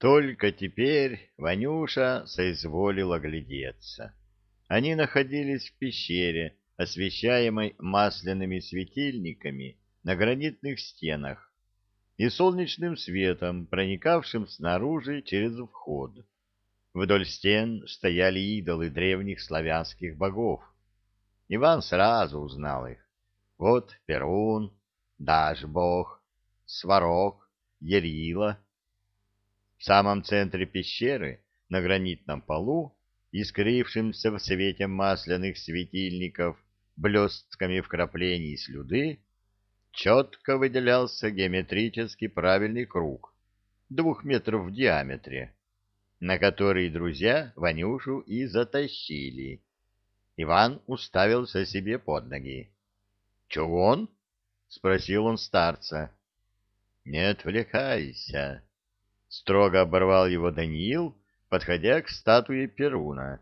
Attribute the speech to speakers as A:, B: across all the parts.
A: Только теперь Ванюша соизволил оглядеться. Они находились в пещере, освещаемой масляными светильниками на гранитных стенах и солнечным светом, проникавшим снаружи через вход. Вдоль стен стояли идолы древних славянских богов. Иван сразу узнал их. Вот Перун, Даш-бог, Сварог, Ярила — в самом центре пещеры, на гранитном полу, искрившимся в свете масляных светильников, блестками вкраплений слюды, четко выделялся геометрически правильный круг, двух метров в диаметре, на который друзья Ванюшу и затащили. Иван уставился себе под ноги. — Чугун? — спросил он старца. — Не отвлекайся, Строго оборвал его Даниил, подходя к статуе Перуна.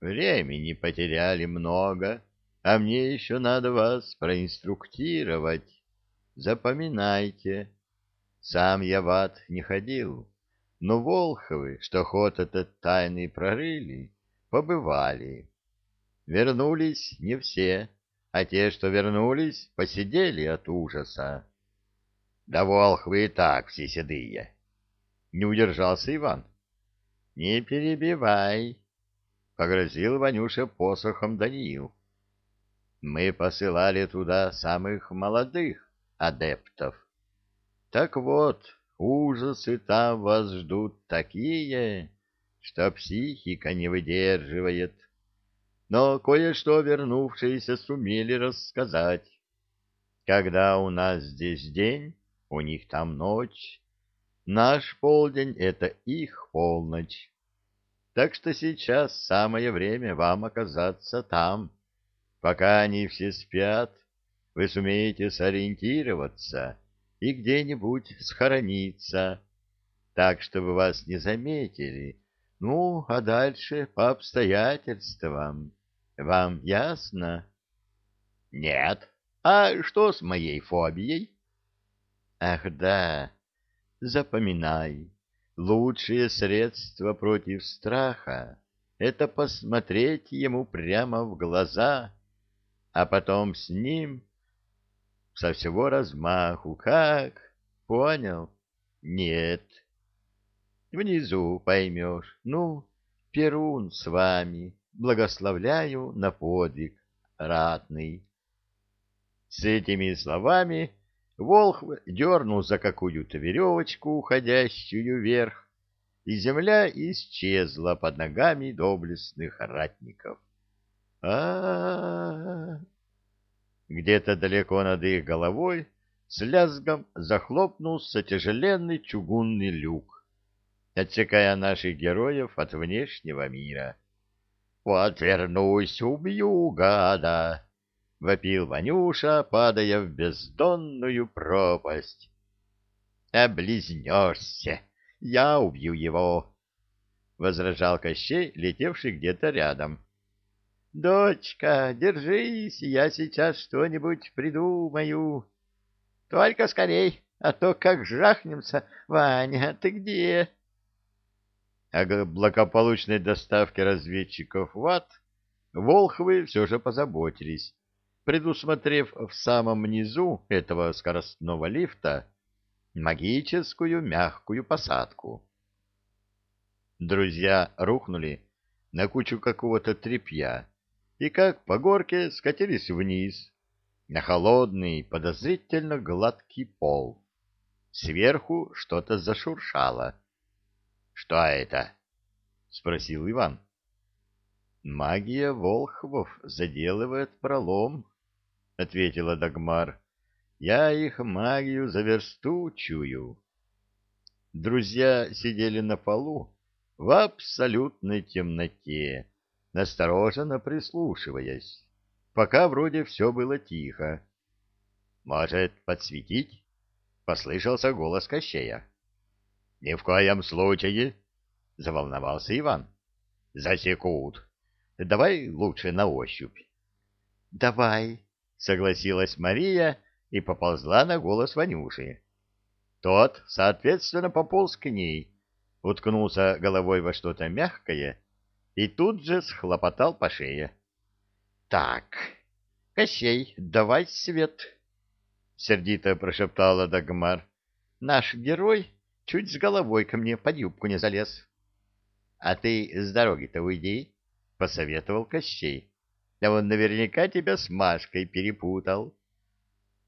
A: Времени потеряли много, а мне еще надо вас проинструктировать. Запоминайте. Сам я в ад не ходил, но Волховы, что ход этот тайный прорыли, побывали. Вернулись не все, а те, что вернулись, посидели от ужаса. Да Волхвы и так все седые. Не удержался Иван. — Не перебивай, — погрозил Ванюша посохом Даниил. — Мы посылали туда самых молодых адептов. Так вот, ужасы там вас ждут такие, что психика не выдерживает. Но кое-что вернувшиеся сумели рассказать. Когда у нас здесь день, у них там ночь, Наш полдень — это их полночь. Так что сейчас самое время вам оказаться там. Пока они все спят, вы сумеете сориентироваться и где-нибудь схорониться, так, чтобы вас не заметили. Ну, а дальше по обстоятельствам. Вам ясно? Нет. А что с моей фобией? Ах, да. Запоминай, лучшее средство против страха — это посмотреть ему прямо в глаза, а потом с ним со всего размаху. Как? Понял? Нет. Внизу поймешь. Ну, Перун с вами, благословляю на подвиг ратный. С этими словами Волх дернул за какую-то веревочку, уходящую вверх, и земля исчезла под ногами доблестных ратников. а, Где-то далеко над их головой с лязгом захлопнулся тяжеленный чугунный люк, отсекая наших героев от внешнего мира. «Вот вернусь, убью гада!» — вопил Ванюша, падая в бездонную пропасть. «Облизнешься! Я убью его!» — возражал Кощей, летевший где-то рядом. «Дочка, держись, я сейчас что-нибудь придумаю. Только скорей, а то как жахнемся. Ваня, ты где?» О благополучной доставке разведчиков в ад Волхвы все же позаботились предусмотрев в самом низу этого скоростного лифта магическую мягкую посадку. Друзья рухнули на кучу какого-то тряпья и как по горке скатились вниз на холодный, подозрительно гладкий пол. Сверху что-то зашуршало. — Что это? — спросил Иван. — Магия волхвов заделывает пролом, — ответила Дагмар. — Я их магию за версту чую. Друзья сидели на полу в абсолютной темноте, настороженно прислушиваясь, пока вроде все было тихо. — Может, подсветить? — послышался голос Кощея. — Ни в коем случае! — заволновался Иван. — Засекут. Давай лучше на ощупь. — Давай, согласилась Мария и поползла на голос Ванюши. Тот, соответственно, пополз к ней, уткнулся головой во что-то мягкое и тут же схлопотал по шее. — Так, Кощей, давай свет! — сердито прошептала Дагмар. — Наш герой чуть с головой ко мне под юбку не залез. — А ты с дороги-то уйди, — посоветовал Кощей. — Да он наверняка тебя с Машкой перепутал.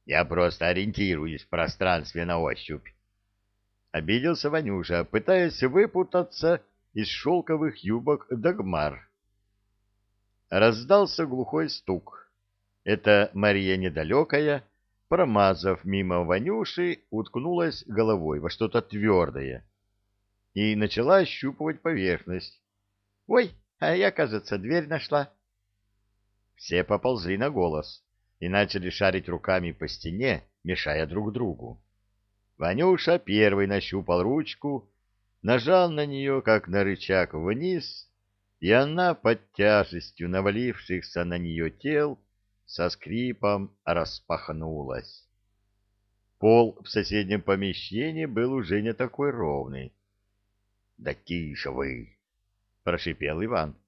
A: Я просто ориентируюсь в пространстве на ощупь. Обиделся Ванюша, пытаясь выпутаться из шелковых юбок Дагмар. Раздался глухой стук. Это Мария недалекая, промазав мимо Ванюши, уткнулась головой во что-то твердое и начала ощупывать поверхность. «Ой, а я, кажется, дверь нашла». Все поползли на голос и начали шарить руками по стене, мешая друг другу. Ванюша первый нащупал ручку нажал на нее, как на рычаг, вниз, и она под тяжестью навалившихся на нее тел со скрипом распахнулась. Пол в соседнем помещении был уже не такой ровный. — Да тише вы! — прошипел Иван. —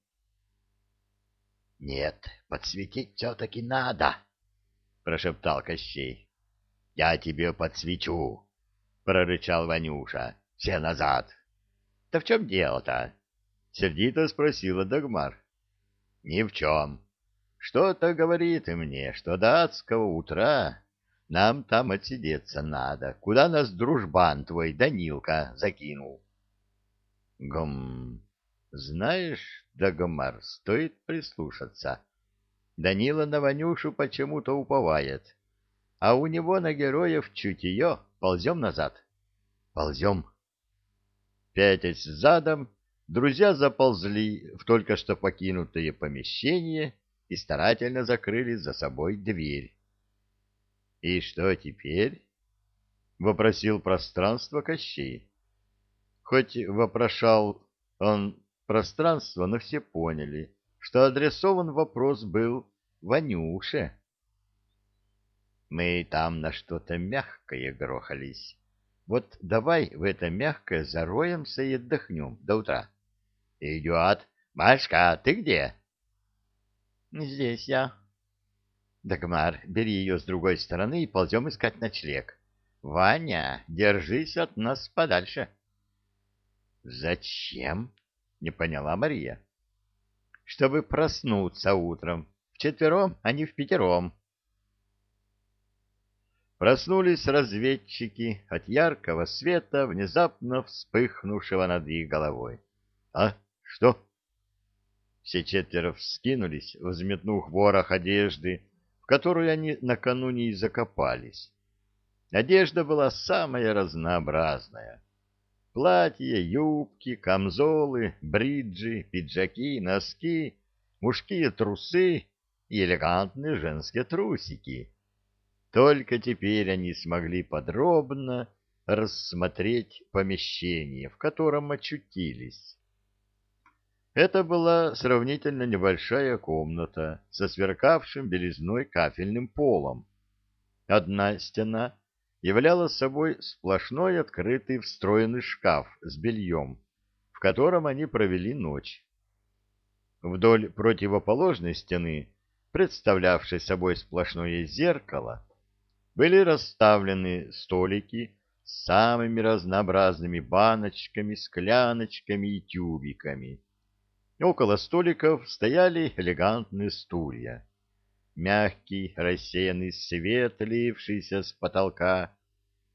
A: Нет, подсветить все-таки надо, — прошептал Кощей. — Я тебе подсвечу, — прорычал Ванюша. — Все назад! — да в чем дело-то? — сердито спросила Дагмар. — Ни в чем. Что-то говорит мне, что до адского утра нам там отсидеться надо. Куда нас дружбан твой, Данилка, закинул? — Гм... Знаешь, Дагмар, стоит прислушаться. Данила на Ванюшу почему-то уповает, а у него на героев чутье. Ползем назад. Ползем. Пятясь задом, друзья заползли в только что покинутое помещение и старательно закрыли за собой дверь. — И что теперь? — вопросил пространство Кощей. Хоть вопрошал он пространство, но все поняли, что адресован вопрос был Ванюше. Мы там на что-то мягкое грохались. Вот давай в это мягкое зароемся и отдохнем до утра. — Идет. Машка, ты где? — Здесь я. — Дагмар, бери ее с другой стороны и ползем искать ночлег. Ваня, держись от нас подальше. — Зачем? — не поняла Мария. — Чтобы проснуться утром. Вчетвером, а не в пятером. — Проснулись разведчики от яркого света, внезапно вспыхнувшего над их головой. «А? Что?» Все четверо вскинулись, взметнув ворох одежды, в которую они накануне и закопались. Одежда была самая разнообразная. Платья, юбки, камзолы, бриджи, пиджаки, носки, мужские трусы и элегантные женские трусики — только теперь они смогли подробно рассмотреть помещение, в котором очутились. Это была сравнительно небольшая комната со сверкавшим белизной кафельным полом. Одна стена являла собой сплошной открытый встроенный шкаф с бельем, в котором они провели ночь. Вдоль противоположной стены, представлявшей собой сплошное зеркало, были расставлены столики с самыми разнообразными баночками, скляночками и тюбиками. Около столиков стояли элегантные стулья. Мягкий рассеянный свет, лившийся с потолка,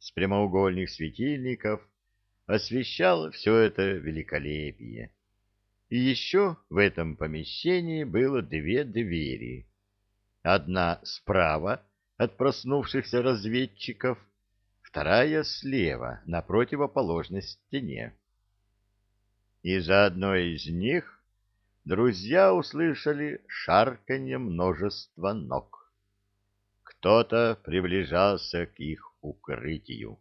A: с прямоугольных светильников, освещал все это великолепие. И еще в этом помещении было две двери. Одна справа, от проснувшихся разведчиков, вторая слева, на противоположной стене. И за одной из них друзья услышали шарканье множества ног. Кто-то приближался к их укрытию.